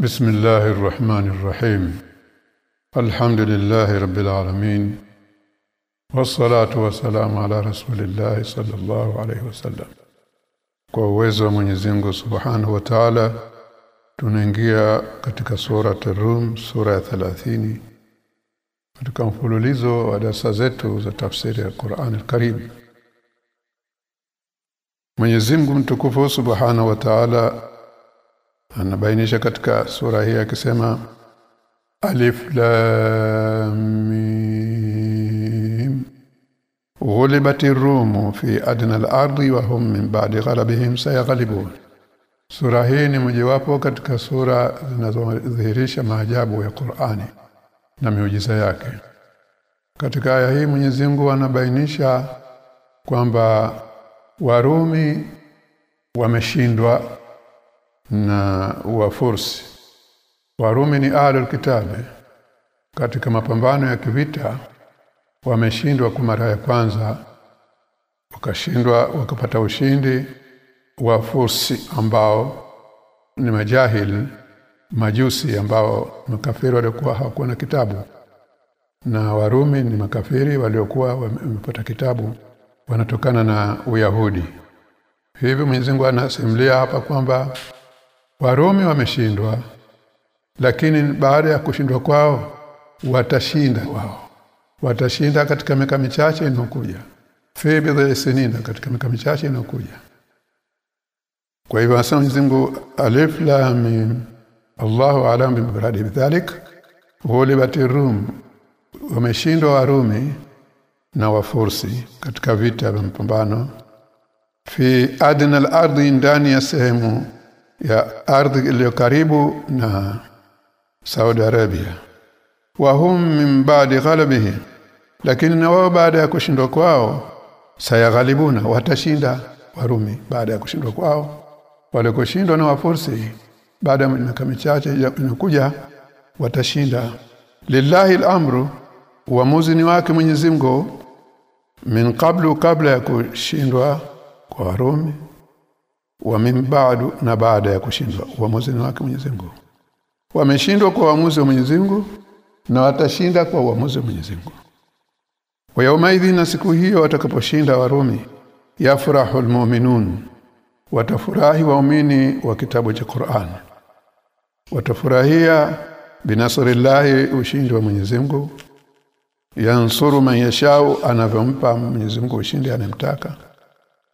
بسم الله الرحمن الرحيم الحمد لله رب العالمين والصلاة والسلام على رسول الله صلى الله عليه وسلم kwa uwezo wa Mwenyezi Mungu Subhanahu wa Ta'ala tunaingia katika sura Rum sura ya 30 katika mfululizo wa darasa zetu za tafsiri ya Qur'an al-Karim Mwenyezi Mungu mtukufu Subhanahu wa Ta'ala anabainisha katika sura hii akisema alif lam mim. Ghulibatir rum fi adna al-ardi wa hum min ba'di ghalabihim sayaghlibun. Sura hii ni mojawapo katika sura zinazodhihirisha maajabu ya Qur'ani na miujiza yake. Katika aya hii Mwenyezi Mungu anabainisha kwamba Warumi wameshindwa na wafursi Warumi ni ahlul kitabe. Katika mapambano ya kivita wameshindwa kwa mara ya kwanza wakashindwa wakapata ushindi wa fursi ambao ni majahil majusi ambao makafiri walikuwa hawakuwa na kitabu. Na Warumi ni makafiri waliokuwa wamepata kitabu wanatokana na Uyahudi. Hivi Mwenyezi Mungu anasimulia hapa kwamba Warumi wameshindwa lakini baada ya kushindwa kwao watashinda wao watashinda katika miaka michache inayokuja. Fi sinina katika miaka michache inayokuja. Kwa hivyo asema Mwenyezi alif lam Allahu a'lam bimuradi bidhalik rum. Wameshindwa warumi na wafursi katika vita vya mpambano fi adna al-ardi ndani ya sehemu ya ardhi iliyo karibu na Saudi Arabia. Wa hum min ba'di ghalabihi lakini na wao baada ya kushindwa kwao sayaghalibuna watashinda warumi. Baada ya kushindwa kwao wale kushindwa na wafursi. Baada ya miaka michache inakuja watashinda. Lillahi al-amru uamuzi ni wake Mwenyezi Mungu min qablu kabla ya kushindwa kwa warumi wa min ba'du na baada ya kushindwa. Uamuzi ni wake Mwenyezi Mungu. Wameshindwa kwa uamuzi wa Mwenyezi Mungu na watashinda kwa uamuzi wa Mwenyezi Mungu. Wa na siku hiyo watakaposhinda warumi yafrahu almu'minun watafurahi waumini wa kitabu cha Qur'an. Watafurahia binasrillahi ushindi wa Mwenyezi Mungu. Yansuru man yashau anavyompa Mwenyezi Mungu ushindi anemtaka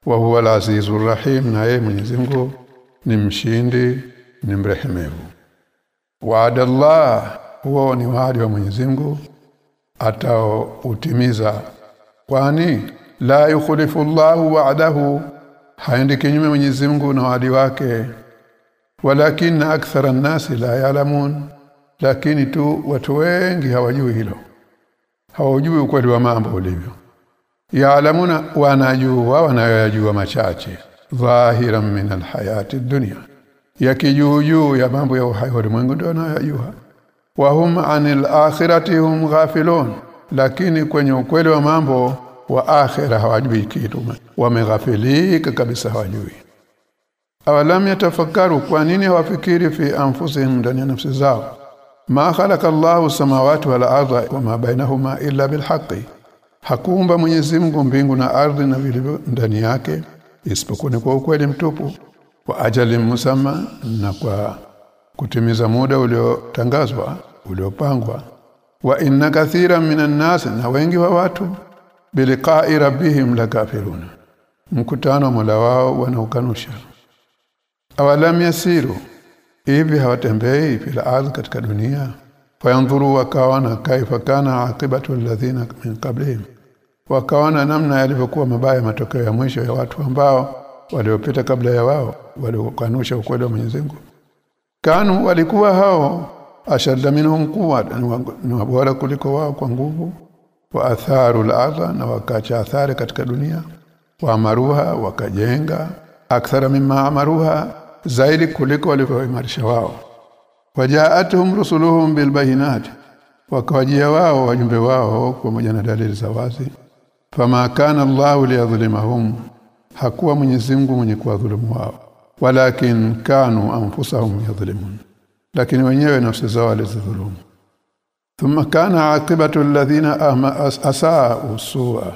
wa huwa al-azizur rahim na yeye Mwenyezi Mungu ni mshindi ni mrehemevu. Wa'adallah huo ni wadi wa Mwenyezi Mungu atautimiza. Kwani la yukhlifu Allahu wa'dahu haendi kinyume Mwenyezi Mungu na wadi wake. Walakin akthara an-nasi la ya'lamun lakini tu watu wengi hawajui hilo. Hawajui ukweli wa mambo ulivyo yaalamuna wanajua wanayojua machache. Dhahiran min alhayati dunya. Yakijuu ya mambo ya uhai ulimwengu ndio wanayojua wa hum anil akhirati hum ghafilun. Lakini kwenye ukweli wa mambo wa akhira hawajui kitu. Wameghafilika kabisa hawajui. Awalam yatafakaru kwa nini hawafikiri fi anfusihim ndani ya nafsi zao? Ma khalaqa Allahu samawati wal arda wa ma bainahuma illa bil haqqi hakuumba Mwenyezi Mungu mbingu na ardhi na vilivyo ndani yake isipokuwa kwa ukweli mtupu kwa ajali musamma na kwa kutimiza muda uliotangazwa uliopangwa. Wa inna kathira minan nas na wengi wa watu biliqa'i rabbihim lakafiruna mkutano mola wao wanaukanusha. Awalam yasiru hivi hawatembei fil ardhi katika dunia fayanzuru wakawana kaifa kana aqibatu alladhina min qablihim. Wakaona namna yalivyokuwa mabaya matokeo ya mwisho ya watu ambao waliopita kabla ya wao waliokanusha ukweli wa Mwenyezi Mungu. Kanu walikuwa hao. Ashadda minhum quwwa ni bora kuliko wao kwa nguvu. Wa atharu al na wakacha athari katika dunia. Wa maruha wakajenga. Akthara mimma amaruha zaidi kuliko walivyoimarisha wao wajaatuhum rusuluhum bilbayinat wakawajia wao wajumbe wao pamoja na dalili za wazi. Fama kana Allahu liyadhlimahum hakuwa Mwenyezi Mungu mwenye kuwadhulumu wao. Walakin kanu anfusahum yadhlimun lakini wenyewe nafsi zao walizidhulumu. Thumma kana aqibatu alladhina asaa usua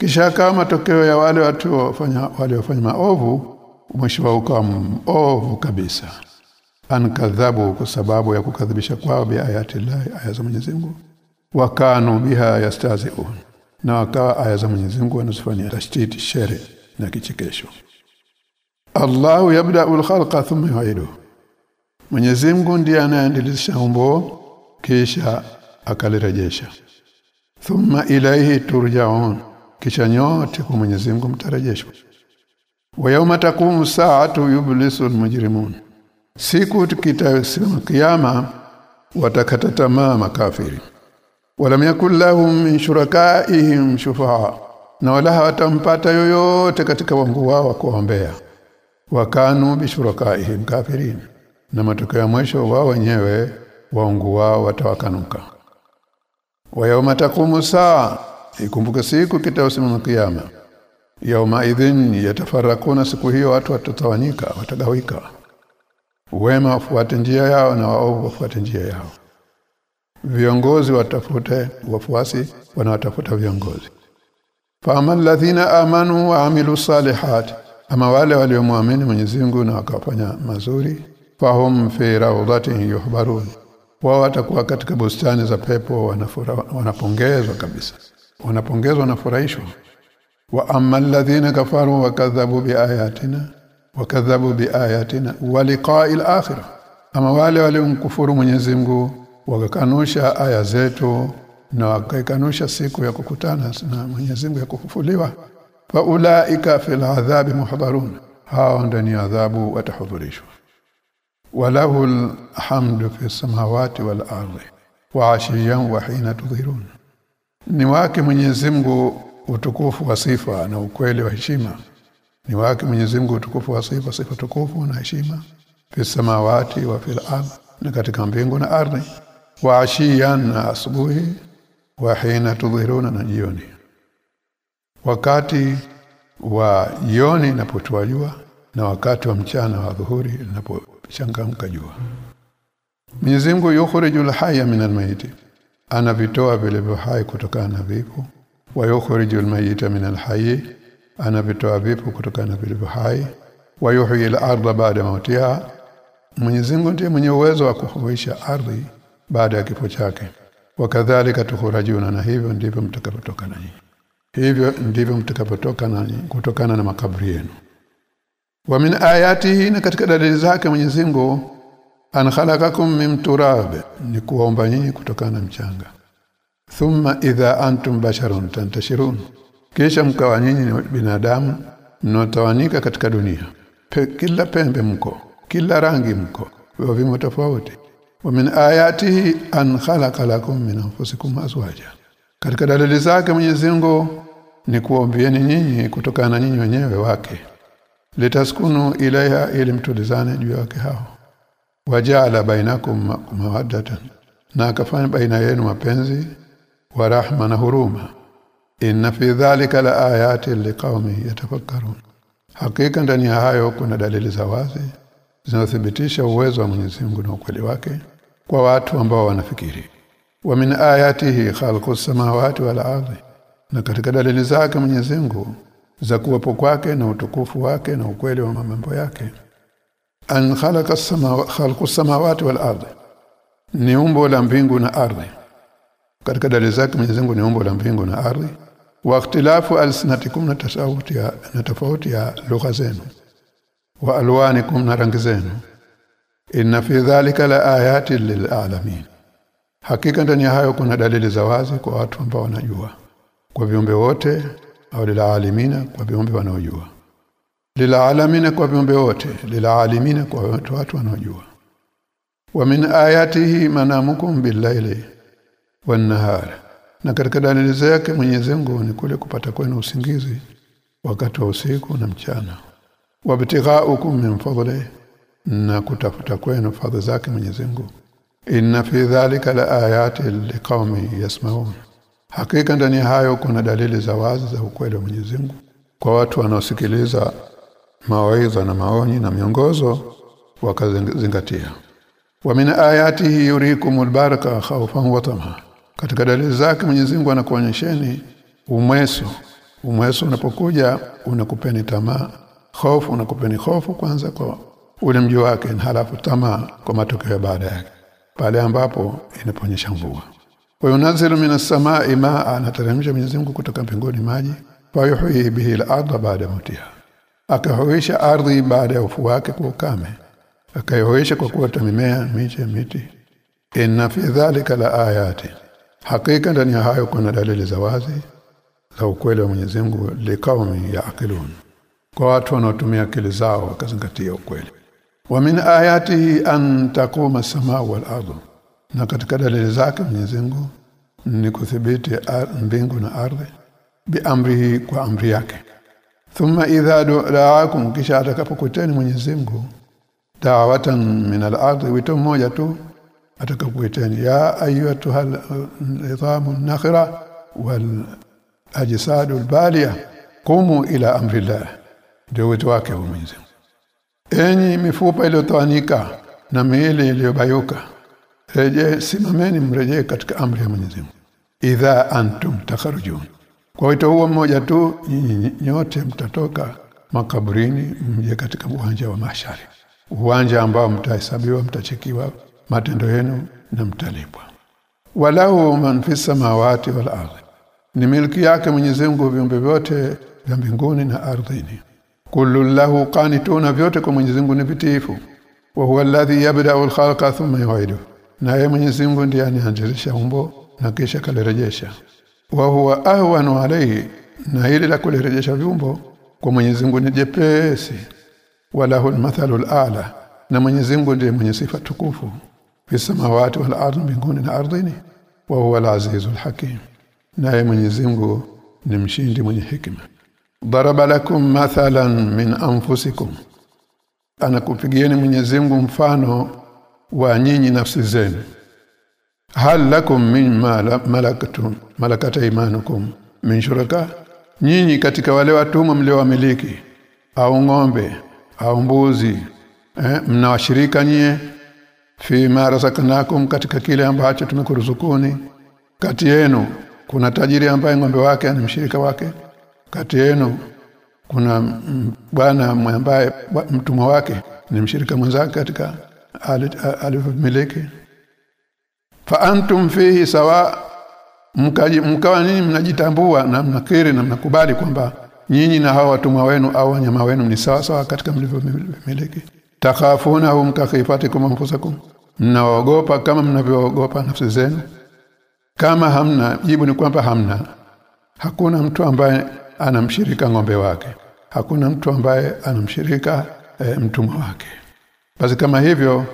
kisha kama matokeo ya wale watu wafanya wale wafanya maovu mwisho wao kama ovu kabisa ankadhabu kwa sababu ya kukadhibisha kwao bi ayati llahi aya za Mwenyezi Mungu. Wakanu biha yastazi'un. Na wakawa aya za Mwenyezi Mungu wanazifanyia tashtiti shere na kichekesho. Allahu yabda'ul khalqa thumma yu'idu. Mwenyezi Mungu ndiye anaendeleza umbo kisha akalirejesha. Thumma ilayhi turja'un. Kisha nyote kwa Mwenyezi Mungu mtarejeshwa. Wa yawma taqumu sa'atu yublisul mujrimun siku tukitasimama kiyama watakata tamaa makafiri. Wala yakul lahum min shurakaihim shufaa na wala hawatampata yoyote katika wangu wao wa kuombea wakanu bishurakaihim kafirin na matokeo ya mwisho wao wenyewe waungu wao watawakanuka. Wa yawma taqumu saa ikumbuke siku kitausimama kiyama. Yauma idhin yatafarakuna siku hiyo watu watatawanyika watagawika wema wafuate njia yao na waovu wafuate njia yao. Viongozi watafute wafuasi wanawatafuta viongozi. Fama alladhina amanu wa amilu salihat ama wale waliomwamini Mwenyezi Mungu na wakafanya mazuri fahum fi rawdatin yuhbarun. Wao watakuwa katika bustani za pepo wanafura, wanapongezwa kabisa. Wanapongezwa na wanafurahishwa. Wa amma alladhina kafaru wa kadhabu biayatina wa kadhabu biayatina wa liqa'il akhirah ama wale waliomkufuru Mwenyezi Mungu wakakanusha aya zetu na wakakanusha siku ya kukutana na Mwenyezi Mungu ya kufufuliwa fa ulaika fil adhabi muhdarun hao ndani adhabu watahudhurishwa. Walahu alhamdu fi samawati wal ardi wa ashiyan wa hina tudhirun. Ni wake Mwenyezi Mungu utukufu wa sifa na ukweli wa heshima ni wake Mwenyezi Mungu utukufu wa sifa sifa tukufu na heshima. Fi samawati wa fil ardh na katika mbingu na ardhi. Wa ashiyan na asubuhi. Wa hina tudhiruna na jioni. Wakati wa jioni inapotua jua na wakati wa mchana wa dhuhuri linapochangamka jua. Mwenyezi Mungu yukhrijul hayya minal mayiti anavitoa vile hai kutokana na vifo wa yukhrijul mayita minal hayy anavitoa vifo kutokana na vilivyo hai. Wa yuhyi al-ardha ba'da mautiha Mwenyezi Mungu ndiye mwenye uwezo wa kuhuisha ardhi baada ya kifo chake. Wakadhalika tukhrajuna na hivyo ndivyo mtakapotoka nanyi. Hivyo ndivyo mtakapotoka nanyi kutokana na makaburi yenu. Wa min ayatihi na katika dalili zake Mwenyezi Mungu an khalaqakum min turab ni kuomba nyinyi kutokana na mchanga. Thumma idha antum basharun tantashirun kisha mkawa nyinyi ni binadamu mnotawanika katika dunia. Pe, kila pembe mko kila rangi mko wa vimo tofauti. Wa min ayatihi an khalaqa lakum min anfusikum azwaja. Katika dalili zake Mwenyezi Mungu ni kuombieni nyinyi kutokana na nyinyi wenyewe wake. Litaskunu ilaiha ili mtulizane juu yake hao. Wajala bainakum mawaddatan na akafanya baina yenu mapenzi wa rahma na huruma inna fi dhalika la ayatin liqaumi yatafakkarun. Hakika ndani ya hayo kuna dalili za wazi zinazothibitisha uwezo wa Mwenyezi Mungu na ukweli wake kwa watu ambao wanafikiri. Wa min ayatihi khalqus samawati wal ardi na katika dalili zake Mwenyezi Mungu za kuwepo kwake na utukufu wake na ukweli wa mambo yake. An khalaqa khalqus samawati wal ardi ni umbo la mbingu na ardhi. Katika dalili zake Mwenyezi Mungu ni umbo la mbingu na ardhi wa ikhtilafu alsinatikum na tasawuti ya na tofauti ya lugha zenu. Wa alwanikum na rangi zenu. Inna fi dhalika la ayatin lilalamin hakika ndani hayo kuna dalili za wazi kwa watu ambao wanajua. Kwa viumbe wote au lilalimina kwa viumbe wanaojua. Lilalamina kwa viumbe wote lilalimina kwa watu watu wanaojua. Wa min ayatihi manamukum bil-laili wan nahar na katika dalili zake Mwenyezi Mungu ni kule kupata kwenu usingizi wakati wa usiku na mchana. Wabtighaukum min fadli na kutafuta kwenu fadhi zake Mwenyezi Mungu. Inna fi dhalika la ayati liqaumi yasmaun. Hakika ndani hayo kuna dalili za wazi za ukweli wa Mwenyezi Mungu. Kwa watu wanaosikiliza mawaidha na maoni na miongozo wakazingatia. Wa min ayatihi yurikumul baraka khawfan wa tama katika dalili zake Mwenyezi Mungu anakuonyesheni umweso. Umweso unapokuja unakupeni tamaa. Hofu unakupeni hofu kwanza kwa ule mji wake na halafu tamaa kwa matokeo ya baada yake. Pale ambapo inaponyesha mvua. Wa yunazzilu minas samaa'i maa anateremsha Mwenyezi Mungu kutoka mbinguni maji. Fa yuhyi bihi al-ardha ba'da mautiha akahuisha ardhi baada ya ufu wake kwa ukame. Akayoesha kwa kuota mimea miche miti. Inna fi dhalika la ayati hakika ndani ya hayo kuna dalili za wazi za ukweli wa Mwenyezi Mungu likaumi ya akilun. kwa watu wanaotumia akili zao wakazingatia ukweli. Wa min ayatihi an taquma as-samaa wal ardu. Na katika dalili zake Mwenyezi Mungu ni kudhibiti mbingu na ardhi biamrihi kwa amri yake. Thumma idha da'akum kisha atakapokuteni Mwenyezi Mungu da'watan min al-ardi wito mmoja tu atakapokuiteni ya ayyatuhal nidhamu nakhira wal ajsadu al-baliya qumu ila amrillah. Ndio wito wake Mwenyezi enyi mifupa iliyotawanika na miili iliyobayuka reje simameni mrejee katika amri ya Mwenyezi idha antum takharujun. Kwa wito huo mmoja tu nyote mtatoka makaburini mje katika uwanja wa mashari uwanja ambao mtahesabiwa mtachekiwa matendo yenu na mtalipwa. Walahu man fi samawati wal ardhi ni milki yake Mwenyezi Mungu viumbe vyote vya mbinguni na ardhini. Kullu lahu qanituna vyote kwa Mwenyezi Mungu ni vitiifu. Wa huwa alladhi yabda'u al-khalqa thumma yu'idu na yeye Mwenyezi Mungu ndiye anaanzisha umbo na kisha kalirejesha wa huwa ahwanu alayhi na ile la kulirejesha viumbo kwa Mwenyezi Mungu ni jepesi. Walahu al-mathalu al-a'la na Mwenyezi Mungu ndiye mwenye sifa tukufu fi samawati wal ardi mbinguni na ardhini wa huwa al-azizul hakim naye Mwenyezi Mungu ni mshindi mwenye hikima daraba lakum mathalan min anfusikum anakupigieni Mwenyezi Mungu mfano wa nyinyi nafsi zenu hal lakum min malakatum malakata imanukum min shuraka nyinyi katika wale watumwa mliowamiliki au ng'ombe au mbuzi eh, mnawashirika nyie fi ma razaknakum katika kile ambacho tumekuruzukuni kati yenu kuna tajiri ambaye ng'ombe wake ni mshirika wake. Kati yenu kuna bwana ambaye mtumwa wake ni mshirika mwenzake katika alivyomiliki. Fa antum fihi sawa mkaji mkawa nini mnajitambua na mnakiri na mnakubali kwamba nyinyi na hawa watumwa wenu au wanyama wenu ni sawa sawa katika mlivyomiliki. Takhafunahum kakhifatikum anfusakum mnaogopa kama mnavyoogopa nafsi zenu? Kama hamna jibu ni kwamba hamna. Hakuna mtu ambaye anamshirika ng'ombe wake. Hakuna mtu ambaye anamshirika e, mtumwa wake. Basi kama hivyo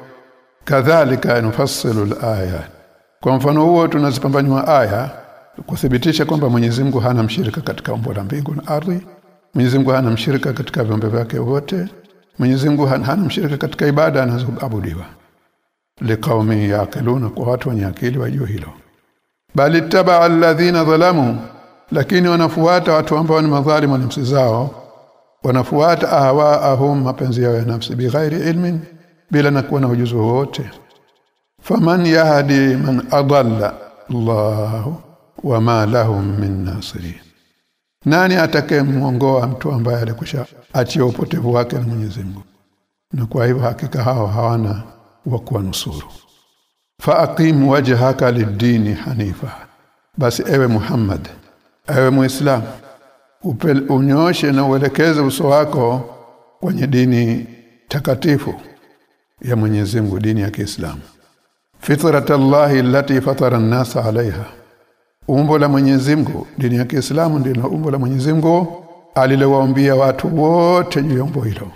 kadhalika nufassilu alaya. Kwa mfano huo tunazipambanua aya kuthibitisha kwamba Mwenyezi Mungu hana mshirika katika umbo la mbingu na ardhi. Mwenyezi Mungu hana mshirika katika viumbe vyake wote. Mwenyezi Mungu hana mshirika katika ibada anazoabudiwa liqaumi yaqiluna kwa watu wenye akili wajue hilo. Bali taba alladhina dhalamu lakini wanafuata watu ambao ni madhalimu na nafsi zao. Wanafuata ahwaahum mapenzi yao ya nafsi bighairi ilmin bila na kuwa na ujuzi wowote. Faman yahdi man adalla Allah wama lahum min nasirin. Nani atakayemuongoa mtu ambaye alikusha achia upotevu wake na Mwenyezi Mungu? Na kwa hivyo hakika hao hawana wa kuwanusuru fa aqim wajhaka lid-dini hanifa. Basi ewe Muhammad ewe muislam unyoshe na uelekeze uso wako kwenye dini takatifu ya Mwenyezi Mungu dini ya Kiislamu. Fitratallahi allati fatara an-nasa alaiha umbo la Mwenyezi Mungu dini ya Kiislamu ndilo umbo la Mwenyezi Mungu alilowaambia watu wote juu ya umbo hilo.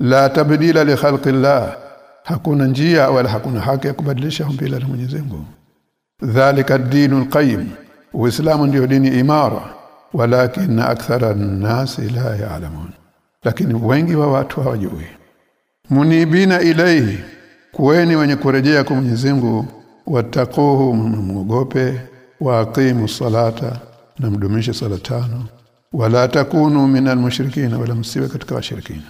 La tabdila li khalqillah hakuna njia wala hakuna haki ya kubadilisha umbile la Mwenyezi Mungu. Dhalika ad-dinul qayyim uislamu ndio dini imara walakin akthara an-nasi la ya'lamun. Lakini wengi wa watu hawajui. Munibina ilayhi kuweni wenye kurejea kwa Mwenyezi Mungu wattaquhu mwogope wa aqimu salata na mdumishe sala tano. Wala takunu minal mushrikina wala msiwe katika washirikina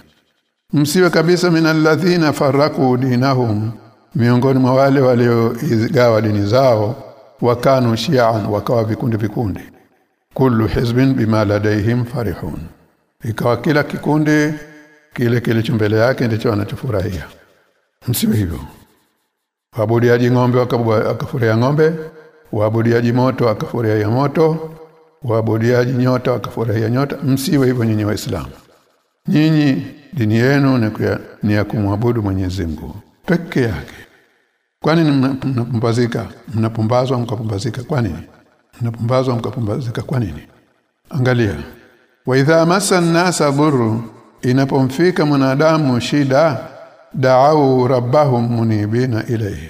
msiwe kabisa minalladhina faraku dinahum miongoni mwa wale walioigawa dini zao wakanu shi'an wakawa vikundi vikundi. Kullu hizbin bima ladayhim farihun. Ikawa kila kikundi kile kilicho mbele yake ndicho wanachofurahia. Msiwe hivyo. Waabudiaji ng'ombe wakafurahia ng'ombe waabudiaji moto wakafurahia moto waabudiaji nyota wakafurahia nyota. Msiwe hivyo nyinyi waislamu. Nyinyi dini yenu ni, ya kumwabudu Mwenyezi Mungu peke yake. Kwani mnapumbazika mnapumbazwa mkapumbazika kwa nini? Mnapumbazwa mkapumbazika kwa nini? Angalia. Wa idha massa nasa burru inapomfika mwanadamu shida da'au rabbahum munibina ilayhi.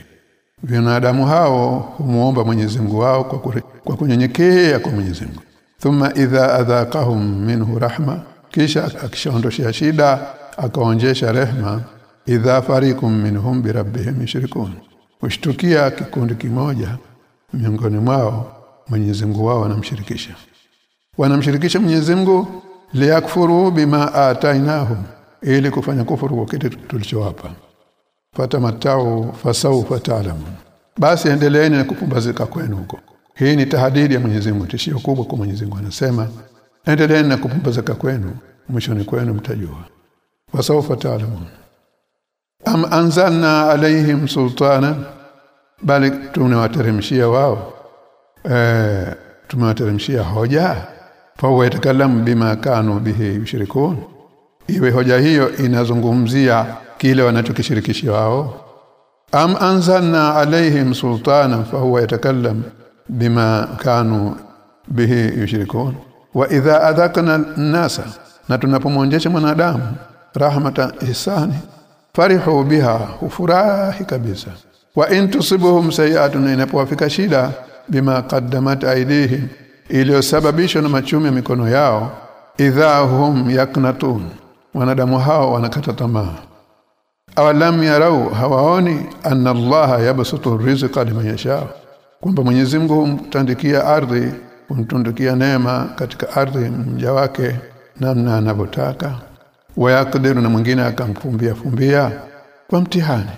Binadamu hao humuomba Mwenyezi Mungu wao kwa kwa kunyenyekea kwa Mwenyezi Mungu. Thumma idha adhaqahum minhu rahma kisha akishaondoshia shida akaonjesha rehma idha farikum minhum bi rabbihim yushrikun. Ushtukia kikundi kimoja miongoni mwao Mwenyezi Mungu wao wanamshirikisha wanamshirikisha Mwenyezi Mungu liyakfuru bima atainahum ili kufanya kufuru kwa kitu tulichowapa. Fata matao fasau ta'lamun basi endeleeni na kupumbazika kwenu huko. Hii ni tahadidi ya Mwenyezi Mungu tishio kubwa kwa Mwenyezi Mungu anasema endeleeni na kupumbazika kwenu mwishoni kwenu mtajua. Wasaufa ta'lamun am anzalna alaihim sultana bali tumewateremshia wao. Eh tumewateremshia hoja. Fa yatakallamu bima kanu bihi yushrikun. Iwe hoja hiyo inazungumzia kile wanachokishirikishi wao. Am anzalna alaihim sultana fahuwa yatakallam bima kanu bihi yushrikun wa idha adhaqna an-nasa na tunapomwonjesha mwanadamu rahmatan ihsani farihu biha hufurahi kabisa. Wa in tusibuhum sayi'atun inapowafika shida bima qaddamat aydihim iliyosababishwa na machumi ya mikono yao idha hum yaknatun wanadamu hao wanakata tamaa. Awalam yarau hawaoni anna allaha yabsutu rizqa liman yasha kwamba Mwenyezi Mungu humtandikia ardhi humtundikia neema katika ardhi mja wake namna anavyotaka. Wayakdiru na mwingine akamfumbia fumbia kwa mtihani.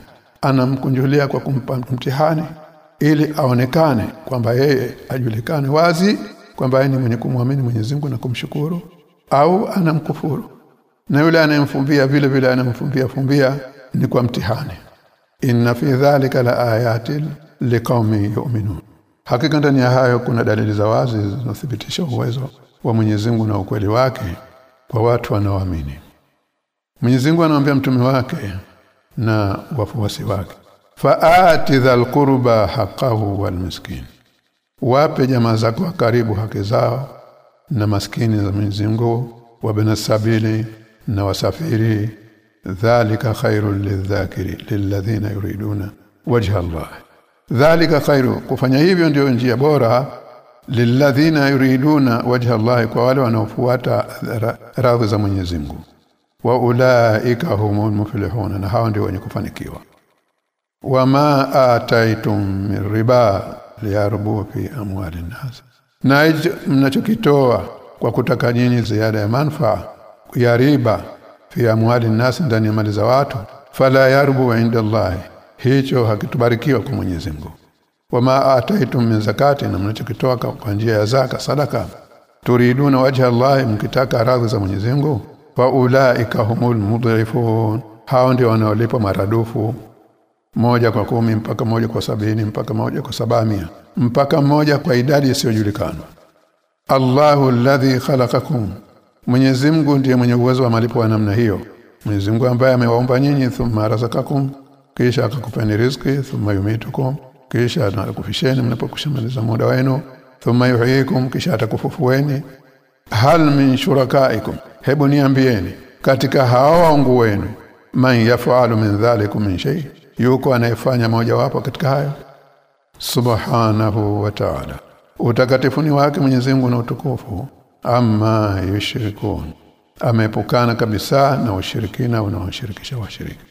Anamkunjulia kwa kumpa mtihani ili aonekane kwamba yeye ajulikane wazi kwamba yeye ni mwenye kumwamini Mwenyezi na kumshukuru au anamkufuru. Na yule anayemfumbia vile vile anamfumbia fumbia ni kwa mtihani. Inna fi dhalika la ayatin liqaumin yu'minun hakika ndani ya hayo kuna dalili za wazi zinazothibitisha uwezo wa Mwenyezi na ukweli wake kwa watu wanaoamini. Mwenyezi Mungu anamwambia mtume wake na wafuasi wake faati dhal qurba haqqahu wal miskin. Wape jamaa zako karibu haki zao na maskini za Mwenyezi Mungu wa binasabili na wasafiri. Dhalika khairul lidhakiri lilladhina yuriduna wajha Allah dhalika khairu. Kufanya hivyo ndio njia bora lilladhina yuriduna wajha Allah kwa wale wanaofuata radhi za Mwenyezi Mungu. Wa ulaika humul muflihun na hao ndio wenye kufanikiwa. Wama ataitum min riba liyarbu fi amwali nas na mnachokitoa kwa kutaka nyinyi ziada ya manfaa ya riba fi amwali nas ndani ya mali za watu fala yarbu inda Allah hicho hakitubarikiwa kwa Mwenyezi Mungu. Wama ataitum min zakati na mnachokitoa kwa njia ya zaka sadaka. Turiduna wajha Allah mkitaka radhi za Mwenyezi Mungu. Fa ulaika humul mudhifun. Hao ndio wanaolipa maradufu. Moja kwa kumi mpaka moja kwa sabini mpaka moja kwa sabamia. Mpaka moja kwa idadi isiyojulikana. Allahu alladhi khalaqakum. Mwenyezi Mungu ndiye mwenye uwezo wa malipo wa namna hiyo. Mwenyezi Mungu ambaye amewaumba nyinyi thumma razakakum kisha akakupeni riziki thumma yumitukum kisha anakufisheni mnapokushamaliza muda wenu thumma yuhyikum kisha atakufufueni. Hal min shurakaikum hebu niambieni katika hawa wangu wenu man yafalu min dhalikum min shay yuko anayefanya moja wapo katika hayo? Subhanahu wa ta'ala. Utakatifuni wake Mwenyezi Mungu na utukufu. Amma yushirikun amepukana kabisa na ushirikina unaoshirikisha washiriki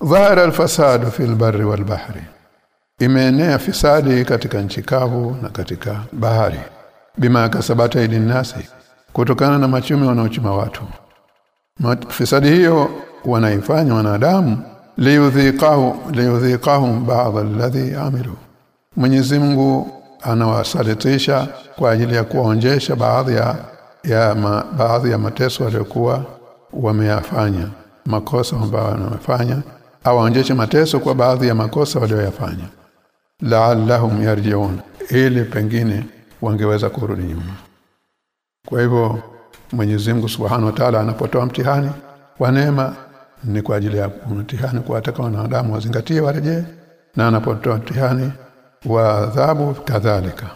dhahara alfasadu fil barri wal bahri. Imeenea fisadi katika nchi kavu na katika bahari. Bima kasabata nasi kutokana na machumi wanaochuma watu. Fisadi hiyo wanaifanya wanadamu liyudhiqahu liyudhiqahum ba'd alladhi amilu. Mwenyezi Mungu anawasalitisha kwa ajili ya kuonjesha baadhi ya, ya ma, baadhi ya mateso waliokuwa wameyafanya makosa ambayo wamefanya awaonjeshe mateso kwa baadhi ya makosa walioyafanya. La'allahum yarji'un. Ili pengine wangeweza kurudi nyuma. Kwa hivyo Mwenyezi Mungu Subhanahu wa Ta'ala anapotoa mtihani wa neema ni kwa ajili ya mtihani kwa kuwataka wanadamu wazingatie warejee. Na anapotoa mtihani wa adhabu kadhalika.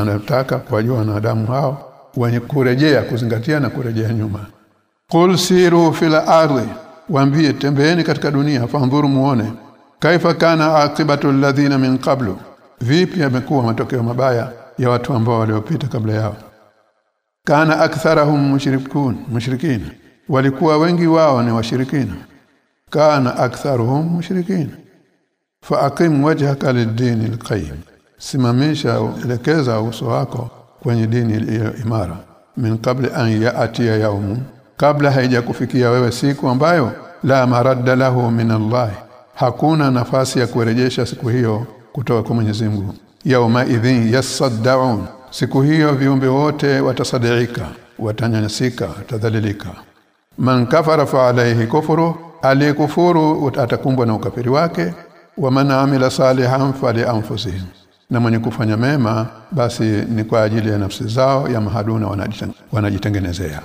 Anataka kuwajua wanadamu hao wenye kurejea kuzingatia na kurejea nyuma. Qul siru fil ardi waambie tembeeni katika dunia fandhuru muone. Kaifa kana aqibatu alladhina min qablu? Vipi yamekuwa matokeo mabaya ya watu ambao waliopita kabla yao? Kana aktharahum mushrikun mushrikin. Walikuwa wengi wao ni washirikina. Kana aktharuhum mushrikin. Fa aqim wajhaka lid-din al-qayyim. Simamisha elekeza uso wako kwenye dini iliyo imara. Min qabli an ya'tiya yaumu kabla haijakufikia wewe siku ambayo la maradda lahu min Allah. Hakuna nafasi ya kurejesha siku hiyo kutoka kwa Mwenyezi Mungu. Yauma idhin yasaddaun. Siku hiyo viumbe wote watasadaika watanyanyasika watadhalilika. Man kafara fa alayhi kufru aliyekufuru atakumbwa na ukafiri wake. Wa man amila salihan fali anfusihim. Na mwenye kufanya mema basi ni kwa ajili ya nafsi zao ya mahaduna wanajitengenezea.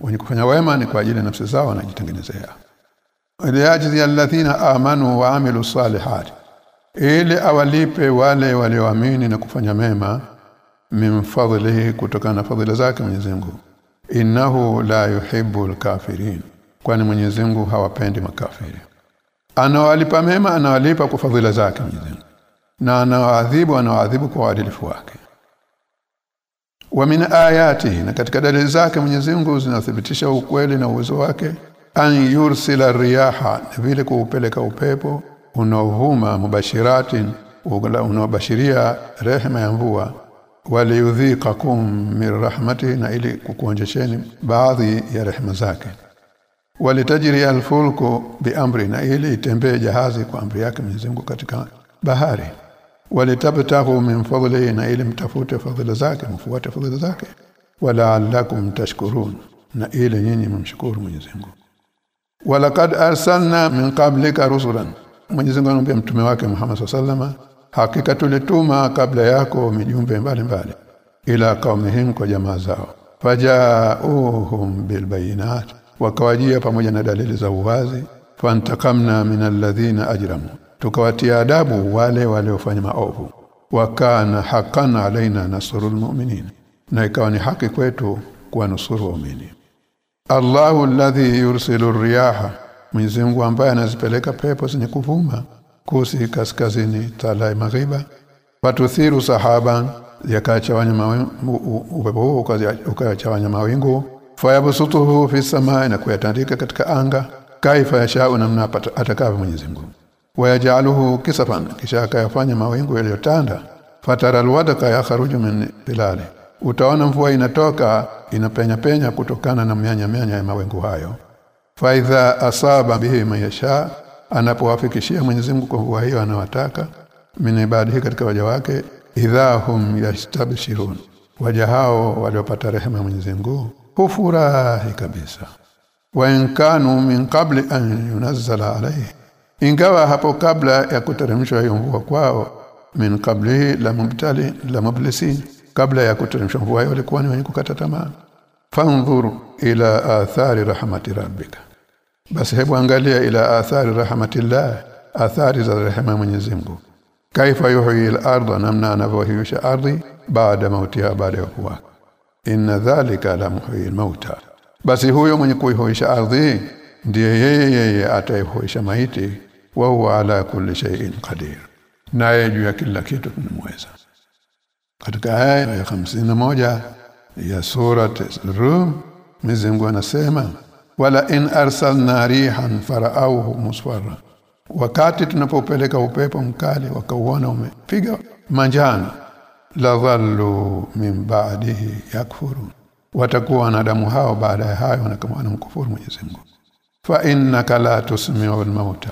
Wenye kufanya wema ni kwa ajili ya nafsi zao wanajitengenezea liajzi alladhina amanu wa amilu salihat. Ili awalipe wale walioamini na kufanya mema min fadlihi kutokana na fadhila zake Mwenyezi Mungu. Innahu la yuhibbu alkafirin kwani Mwenyezi Mungu hawapendi makafiri. Anawalipa mema anawalipa kwa fadhila zake Mwenyezi Mungu. Na anawaadhibu anawaadhibu kwa uadilifu wake. Wa min ayati na katika dalili zake Mwenyezi Mungu zinathibitisha ukweli na uwezo wake an yursila riyaha vile kuupeleka upepo unaovuma mubashiratin unaobashiria rehema ya mvua. Waliyudhiqakum min rahmati na ili kukuonjesheni baadhi ya rehema zake. Walitajri alfulku biamri na ili itembee jahazi kwa amri yake Mwenyezi katika bahari. Walitabtahu min fadlihi na ili mtafute fadhila zake mfuate fadhila zake. Wala wala'allakum tashkurun na ili nyinyi mumshukuru Mwenyezi Mungu walaqad arsalna min qablika rusulan. Mwenyezi Mungu anamwambia mtume wake Muhammad sallallahu hakika tulituma kabla yako mijumbe mbalimbali ila kaumihim kwa jamaa zao. Fajaahum bilbayinat. Wakawajia pamoja na dalili za uwazi fantakamna min alladhina ajramu. Tukawatia adabu wale waliofanya maovu. Wakana haqqan alaina nasrul mu'minin. Na ikawa ni haki kwetu kuwa kuwanusuru waumini Allahu alladhi yursilu riyaha. Mwenyezi Mungu ambaye anazipeleka pepo zenye kuvuma kusi kaskazini talai maghiba watuthiru sahaba yakachawanya upepo huo ukachawanya mawingu fayabsutuhu fi samai na kuyatandika katika anga. Kaifa yashau namna atakavyo Mwenyezi Mungu. Wayajaluhu kisafan kisha akayafanya mawingu yaliyotanda. Fatara alwadaka yakhruju min bilali utaona mvua inatoka inapenya penya kutokana na mianya mianya ya mawengu hayo. Faidha asaba bihi mayasha anapowafikishia Mwenyezi Mungu kwa mvua hiyo anawataka minibadi katika waja wake idhahum yastabshirun. Waja hao waliopata rehema ya Mwenyezi Mungu hufurahi kabisa. Wa inkanu min qabli an yunazzala alayhi. Ingawa hapo kabla ya kuteremshwa hiyo mvua kwao min qablihi la mubtali la mublisin kabla ya kuteremshwa mvua walikuwa ni wenye kukata tamaa. Fanzur ila athari rahmati rabbika. Basi hebu angalia ila athari rahmatillah athari za rehema Mwenyezi Mungu. Kaifa yuhyi al-ardha namna anavyohiisha ardhi baada mautiha baada ya kuwa. Inna dhalika la muhyi al-mauta. Basi huyo mwenye kuihuisha ardhi ndiye yeye yeye ataihuisha maiti wa huwa ala kulli shay'in qadir. Naye juu ya kila kitu tunamweza katika aya ya 51 ya surat rum Mwenyezi anasema wala in arsalna rihan farauhu musfarra wakati tunapopeleka upepo mkali wakauona umepiga manjano la dhallu min ba'dihi yakfuru watakuwa wanadamu hao baada ya hayo wanakama wanamkufuru Mwenyezi Mungu. Fa innaka la tusmi'u al-mauta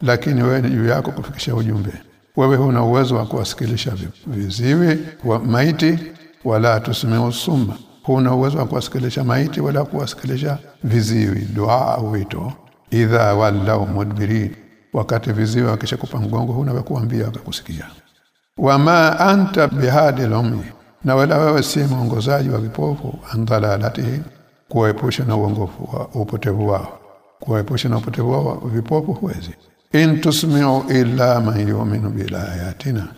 lakini wewe juu yako kufikisha ujumbe wewe huna uwezo wa kuwasikilisha viziwi wa maiti wala tusmiu summa huna uwezo wa kuwasikilisha maiti wala kuwasikilisha viziwi. Dua wito. Idha wallau mudbirin. Wakati viziwi wakishakupa mgongo huna wa kuambia wakakusikia. Wama anta bihadi lumi na wala wewe si mwongozaji wa vipofu andalalati kuwaepusha na uongofu wa upotevu wao. Kuwaepusha na upotevu wao vipofu huwezi in tusmi'u illa man yu'minu bilayatina.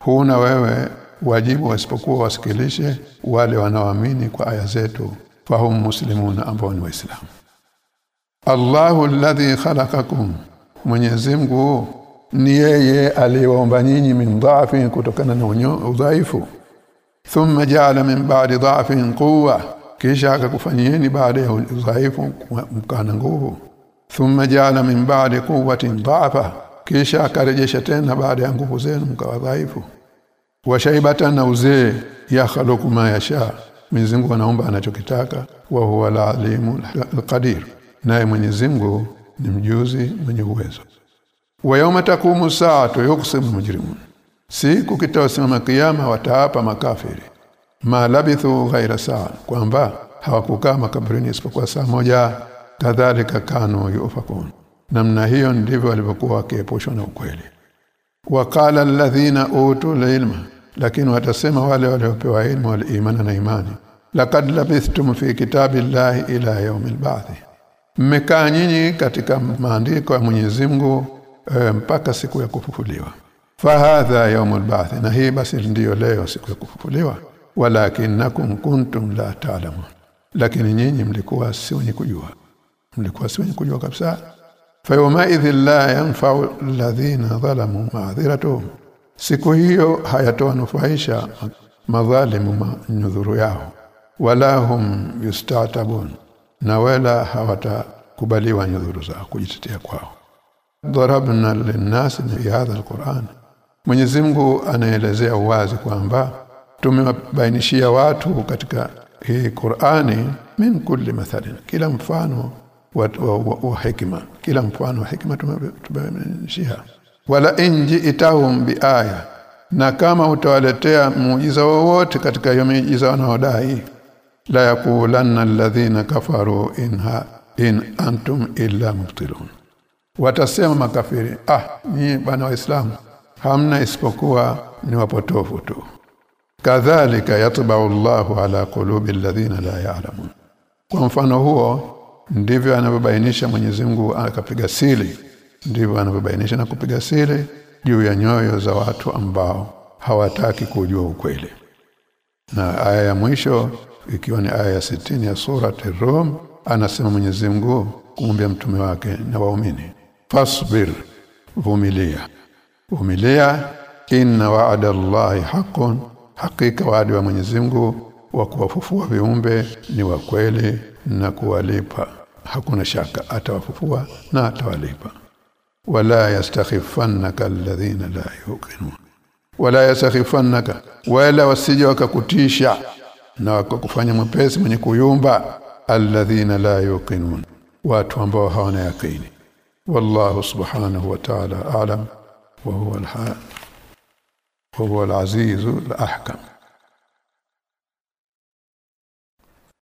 Huna wewe wajibu wasipokuwa wasikilishe wale wanaoamini kwa aya zetu fahum muslimuna ambao ni waislamu. Allahu alladhi khalaqakum Mwenyezi Mungu ni yeye aliyewaumba nyinyi min dhafin kutokana na udhaifu. Thumma ja'ala min ba'di dhafin quwwa kisha akakufanyieni baada ya udhaifu mkana nguvu thumma ja'ala min ba'di quwwatin dha'fa kisha akarejesha tena baada ya nguvu zenu mkawa dhaifu. Wa shaibatan na uzee ya khaluqu ma yasha. Mwenyezi anaomba anachokitaka wa huwa al-alimu alqadir. Naye Mwenyezi Mungu ni mjuzi mwenye uwezo. Wa yawma taqumu sa'atu yuqsimu mujrimun siku kitawasimama kiyama wataapa makafiri. Ma labithu ghaira saa kwamba hawakukaa makaburini isipokuwa saa moja kadhalika kanu yufakun. Namna hiyo ndivyo walivyokuwa wakiepushwa na ukweli. Waqala alladhina utul ilma lakini watasema wale waliopewa ilmu walimana na imani laqad labithtum fi kitabillahi ila yawmil ba'th. Mmekaa nyinyi katika maandiko ya Mwenyezi Mungu e, mpaka siku ya kufufuliwa. Fahadha yawmul ba'th na hii basi ndiyo leo siku ya kufufuliwa. Walakinnakum kuntum la ta'lamun lakini nyinyi mlikuwa si wenye kujua mlikuwa siwezi kujua kabisa. Fayawma idhil la yanfa'u alladhina zalamu ma'dhiratuhum. Siku hiyo hayatoa nufaisha madhalimu nyudhuru yao. Wala hum yustatabun. Na wala hawatakubaliwa nyudhuru zao kujitetea kwao. Darabna linnas fi hadha alquran. Mwenyezi Mungu anaelezea uwazi kwamba tumewabainishia watu katika hii Qur'ani min kulli mathalin. Kila mfano wa, wa, wa, wa hikma. Kila mfano wa hikma tumebainishia wala inji itahum biaya na kama utawaletea muujiza wowote katika hiyo miujiza wanaodai la yakulanna alladhina kafaru inha in antum illa mubtilun. Watasema makafiri ah ni bana waislamu hamna isipokuwa ni wapotofu tu. Kadhalika yatba'u Allahu ala qulubi alladhina la ya'lamun. Kwa mfano huo ndivyo anavyobainisha Mwenyezi Mungu akapiga siri. Ndivyo anavyobainisha na kupiga siri juu ya nyoyo za watu ambao hawataki kujua ukweli. Na aya ya mwisho ikiwa ni aya ya sitini ya sura Rum anasema Mwenyezi Mungu kumwambia mtume wake na waumini fasbir vumilia. Vumilia inna wa'ada Allahi haqqun. Hakika wa'ada wa Mwenyezi Mungu wa kuwafufua viumbe ni wa kweli na kuwalipa. Hakuna shaka atawafufua na atawalipa. Wala yastakhifannaka alladhina la yuqinun. Wala yastakhifannaka wala wasije wakakutisha na wakakufanya mwepesi mwenye kuyumba alladhina la yuqinun watu ambao hawana yaqini. Wallahu subhanahu wa ta'ala a'lam wa huwa al-ha wa huwa al-aziz al-ahkam